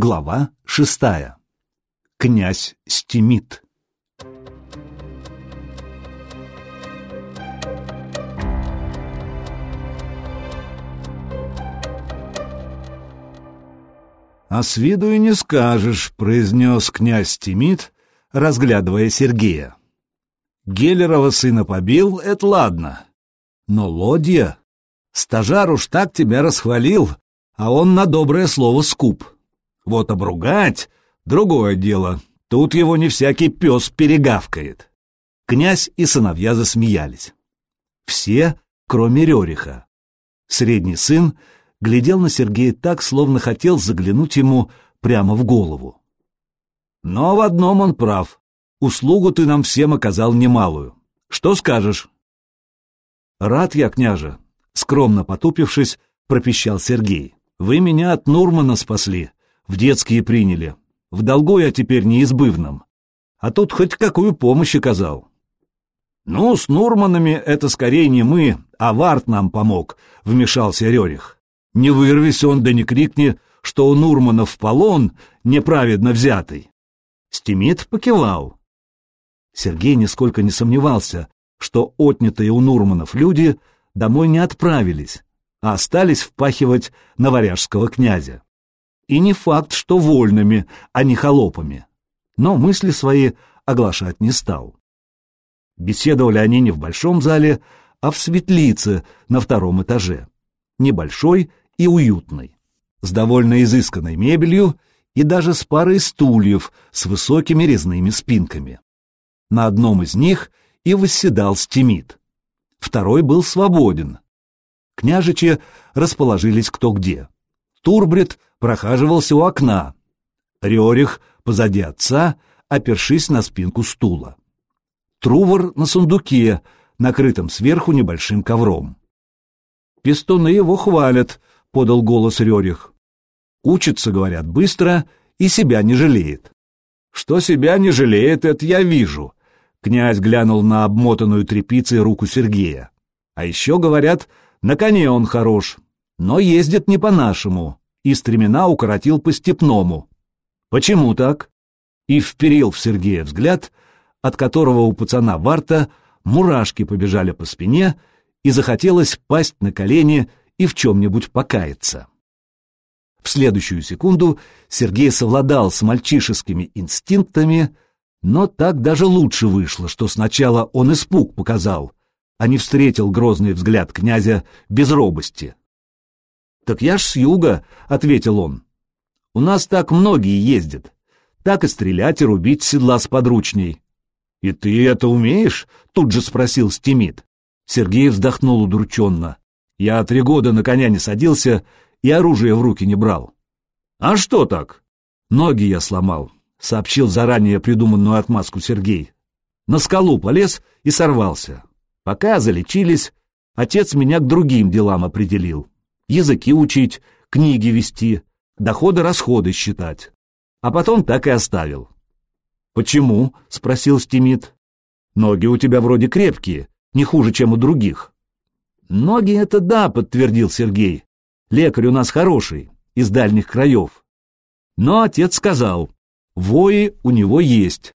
Глава шестая. Князь Стимит. «А с виду и не скажешь», — произнес князь Стимит, разглядывая Сергея. «Геллерова сына побил — это ладно. Но лодья... Стажар уж так тебя расхвалил, а он на доброе слово скуп. Вот обругать — другое дело. Тут его не всякий пес перегавкает». Князь и сыновья засмеялись. Все, кроме Рериха. Средний сын глядел на Сергея так, словно хотел заглянуть ему прямо в голову. Но в одном он прав. Услугу ты нам всем оказал немалую. Что скажешь? Рад я, княже, скромно потупившись, пропищал Сергей. Вы меня от Нурмана спасли, в детские приняли. В долгу я теперь неизбывном. А тут хоть какую помощь оказал. Ну, с Нурманами это скорее не мы, а Варт нам помог, вмешался Рерих. Не вырвись он, да не крикни, что у Нурмана в полон неправедно взятый. Стимит покивал. Сергей нисколько не сомневался, что отнятые у Нурманов люди домой не отправились, а остались впахивать на варяжского князя. И не факт, что вольными, а не холопами. Но мысли свои оглашать не стал. Беседовали они не в большом зале, а в светлице на втором этаже. Небольшой и уютной, с довольно изысканной мебелью и даже с парой стульев с высокими резными спинками. На одном из них и восседал Стимит. Второй был свободен. Княжичи расположились кто где. Турбрид прохаживался у окна. Рерих позади отца, опершись на спинку стула. Трувор на сундуке, накрытом сверху небольшим ковром. Пестуны его хвалят, — подал голос Рерих. «Учится, говорят, быстро и себя не жалеет». «Что себя не жалеет, это я вижу», — князь глянул на обмотанную тряпицей руку Сергея. «А еще, говорят, на коне он хорош, но ездит не по-нашему, и стремена укоротил по-степному». «Почему так?» И вперил в Сергея взгляд, от которого у пацана Варта мурашки побежали по спине, и захотелось пасть на колени и в чем-нибудь покаяться. В следующую секунду Сергей совладал с мальчишескими инстинктами, но так даже лучше вышло, что сначала он испуг показал, а не встретил грозный взгляд князя без робости. «Так я ж с юга», — ответил он. «У нас так многие ездят. Так и стрелять, и рубить седла с подручней». «И ты это умеешь?» — тут же спросил Стимит. Сергей вздохнул удрученно. Я три года на коня не садился и оружие в руки не брал. А что так? Ноги я сломал, сообщил заранее придуманную отмазку Сергей. На скалу полез и сорвался. Пока залечились, отец меня к другим делам определил. Языки учить, книги вести, доходы-расходы считать. А потом так и оставил. «Почему?» — спросил Стимит. «Ноги у тебя вроде крепкие, не хуже, чем у других. «Ноги — это да», — подтвердил Сергей. «Лекарь у нас хороший, из дальних краев». Но отец сказал, вои у него есть,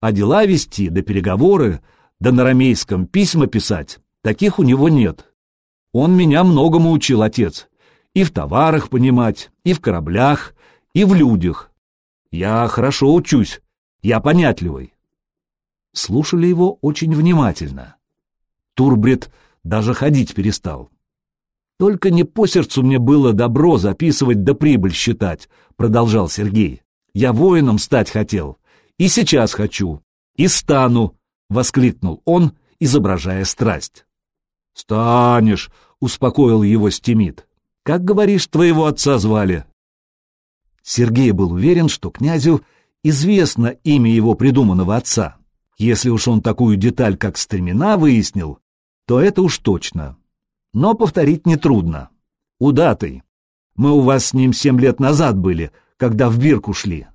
а дела вести, да переговоры, да на рамейском письма писать, таких у него нет. Он меня многому учил, отец, и в товарах понимать, и в кораблях, и в людях. Я хорошо учусь, я понятливый. Слушали его очень внимательно. Турбред даже ходить перестал. «Только не по сердцу мне было добро записывать да прибыль считать», — продолжал Сергей. «Я воином стать хотел. И сейчас хочу. И стану», — воскликнул он, изображая страсть. «Станешь», — успокоил его Стимит. «Как, говоришь, твоего отца звали?» Сергей был уверен, что князю известно имя его придуманного отца. Если уж он такую деталь, как стремена, выяснил, то это уж точно. Но повторить нетрудно. Удатый. Мы у вас с ним семь лет назад были, когда в бирку шли.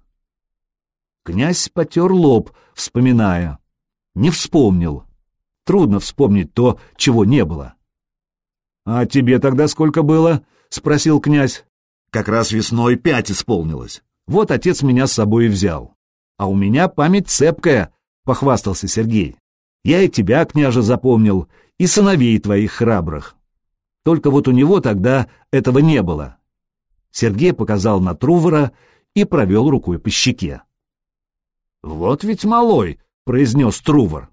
Князь потер лоб, вспоминая. Не вспомнил. Трудно вспомнить то, чего не было. — А тебе тогда сколько было? — спросил князь. — Как раз весной пять исполнилось. Вот отец меня с собой и взял. А у меня память цепкая, — похвастался Сергей. Я и тебя, княже, запомнил, и сыновей твоих храбрых. Только вот у него тогда этого не было. Сергей показал на Трувора и провел рукой по щеке. «Вот ведь малой», — произнес Трувор.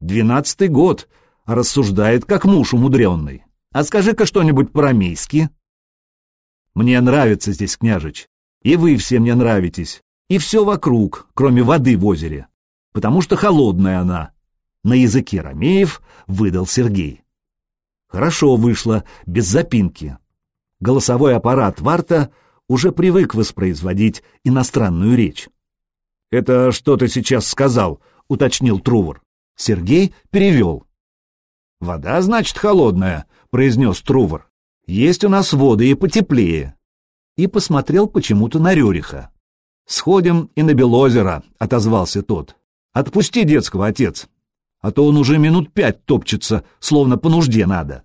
«Двенадцатый год, рассуждает, как муж умудренный. А скажи-ка что-нибудь по-рамейски». «Мне нравится здесь, княжич, и вы все мне нравитесь, и все вокруг, кроме воды в озере, потому что холодная она», — на языке ромеев выдал Сергей. Хорошо вышло, без запинки. Голосовой аппарат Варта уже привык воспроизводить иностранную речь. «Это что ты сейчас сказал?» — уточнил Трувор. Сергей перевел. «Вода, значит, холодная», — произнес Трувор. «Есть у нас воды и потеплее». И посмотрел почему-то на Рюриха. «Сходим и на Белозеро», — отозвался тот. «Отпусти детского, отец, а то он уже минут пять топчется, словно по нужде надо».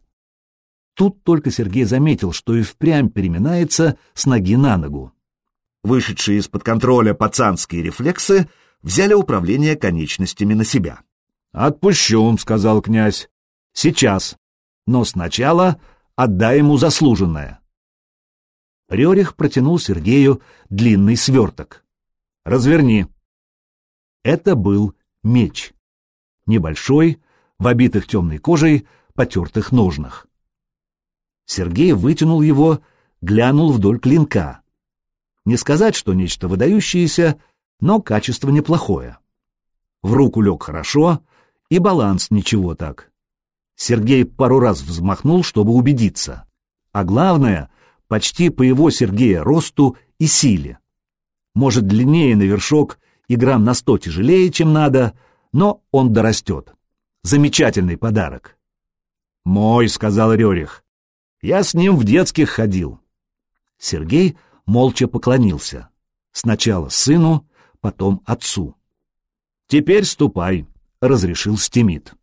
Тут только Сергей заметил, что и впрямь переминается с ноги на ногу. Вышедшие из-под контроля пацанские рефлексы взяли управление конечностями на себя. «Отпущу», — сказал князь. «Сейчас. Но сначала отдай ему заслуженное». Рерих протянул Сергею длинный сверток. «Разверни». Это был меч. Небольшой, в обитых темной кожей, потертых ножнах. Сергей вытянул его, глянул вдоль клинка. Не сказать, что нечто выдающееся, но качество неплохое. В руку лег хорошо, и баланс ничего так. Сергей пару раз взмахнул, чтобы убедиться. А главное, почти по его Сергея росту и силе. Может, длиннее на вершок и грамм на сто тяжелее, чем надо, но он дорастет. Замечательный подарок. «Мой», — сказал Рерих. «Я с ним в детских ходил». Сергей молча поклонился. Сначала сыну, потом отцу. «Теперь ступай», — разрешил Стимит.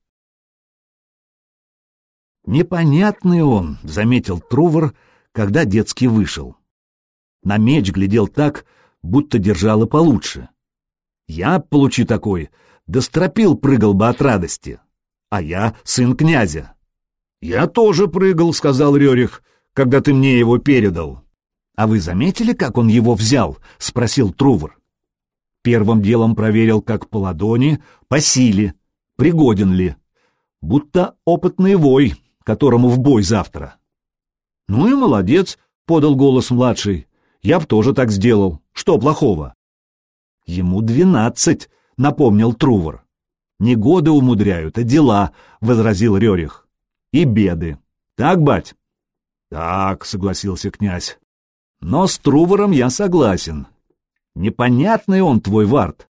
«Непонятный он», — заметил Трувор, когда детский вышел. На меч глядел так, будто держал и получше. Я, получи такой, да стропил прыгал бы от радости. А я сын князя. «Я тоже прыгал», — сказал Рерих, — «когда ты мне его передал». «А вы заметили, как он его взял?» — спросил Трувор. Первым делом проверил, как по ладони, по силе, пригоден ли. Будто опытный вой, которому в бой завтра. «Ну и молодец», — подал голос младший. «Я б тоже так сделал. Что плохого?» «Ему двенадцать», — напомнил Трувор. «Не годы умудряют, а дела», — возразил Рерих. «И беды. Так, бать?» «Так», — согласился князь. Но с Трувором я согласен. Непонятный он твой вард.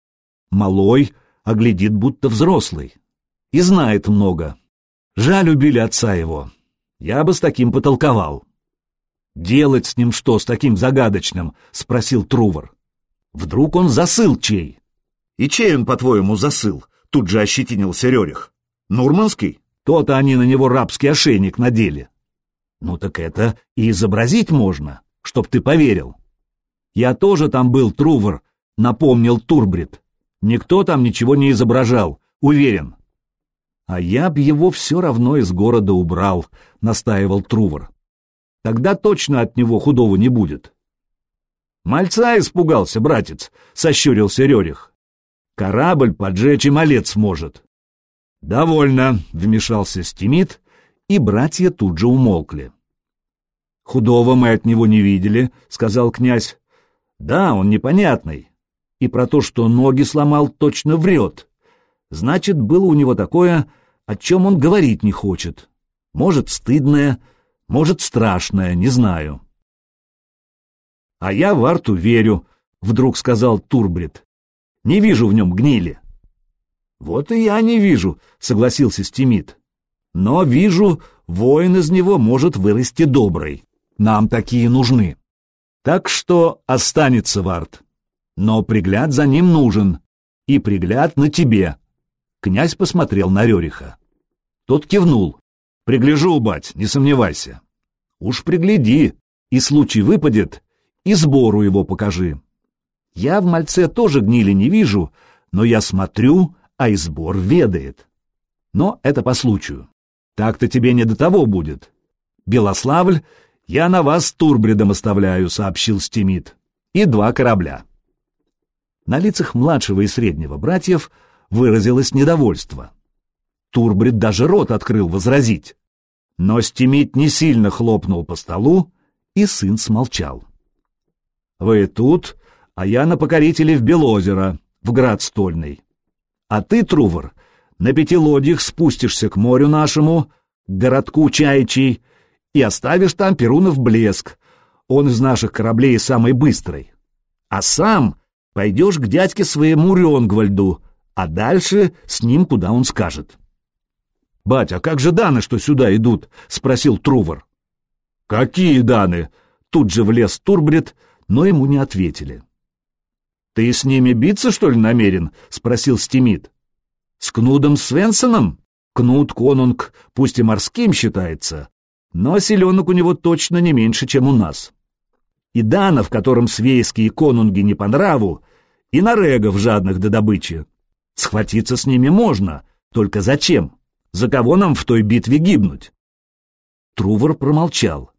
Малой, а глядит, будто взрослый. И знает много. Жаль, убили отца его. Я бы с таким потолковал. «Делать с ним что, с таким загадочным?» — спросил Трувор. «Вдруг он засыл чей?» «И чей он, по-твоему, засыл?» — тут же ощетинился Рерих. «Нурманский?» То-то они на него рабский ошейник надели. «Ну так это и изобразить можно чтоб ты поверил. Я тоже там был, Трувор, напомнил Турбрид. Никто там ничего не изображал, уверен. А я б его все равно из города убрал, настаивал Трувор. Тогда точно от него худого не будет. Мальца испугался, братец, сощурился Рерих. Корабль поджечь и малец может. Довольно, вмешался Стимит, и братья тут же умолкли. «Худого мы от него не видели», — сказал князь. «Да, он непонятный. И про то, что ноги сломал, точно врет. Значит, было у него такое, о чем он говорить не хочет. Может, стыдное, может, страшное, не знаю». «А я в Арту верю», — вдруг сказал Турбрид. «Не вижу в нем гнили». «Вот и я не вижу», — согласился Стимит. «Но вижу, воин из него может вырасти добрый. Нам такие нужны. Так что останется Вард. Но пригляд за ним нужен. И пригляд на тебе. Князь посмотрел на Рериха. Тот кивнул. Пригляжу, бать, не сомневайся. Уж пригляди, и случай выпадет, и сбору его покажи. Я в мальце тоже гнили не вижу, но я смотрю, а и сбор ведает. Но это по случаю. Так-то тебе не до того будет. Белославль, я на вас Турбредом оставляю, сообщил Стимит. И два корабля. На лицах младшего и среднего братьев выразилось недовольство. Турбрид даже рот открыл возразить. Но Стимит не сильно хлопнул по столу, и сын смолчал. «Вы тут, а я на покорителе в Белозеро, в град стольный. А ты, Трувор, на пяти лодьях спустишься к морю нашему, к городку Чайчий, и оставишь там Перунов блеск. Он из наших кораблей самый быстрый. А сам пойдешь к дядьке своему Рёнгвальду, а дальше с ним куда он скажет. — Батя, а как же даны, что сюда идут? — спросил Трувор. — Какие даны? Тут же влез Турбрид, но ему не ответили. — Ты с ними биться, что ли, намерен? — спросил Стимит. — С Кнудом Свенсоном? Кнут Конунг, пусть и морским считается, но селенок у него точно не меньше, чем у нас. И Дана, в котором свейские конунги не по нраву, и нарегов жадных до добычи. Схватиться с ними можно, только зачем? За кого нам в той битве гибнуть? Трувор промолчал.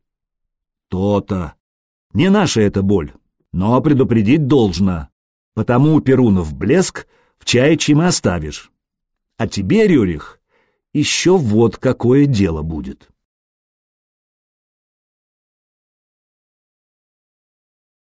То-то. Не наша эта боль, но предупредить должно. Потому Перунов блеск в чаячьем оставишь. А тебе, Рюрих, еще вот какое дело будет.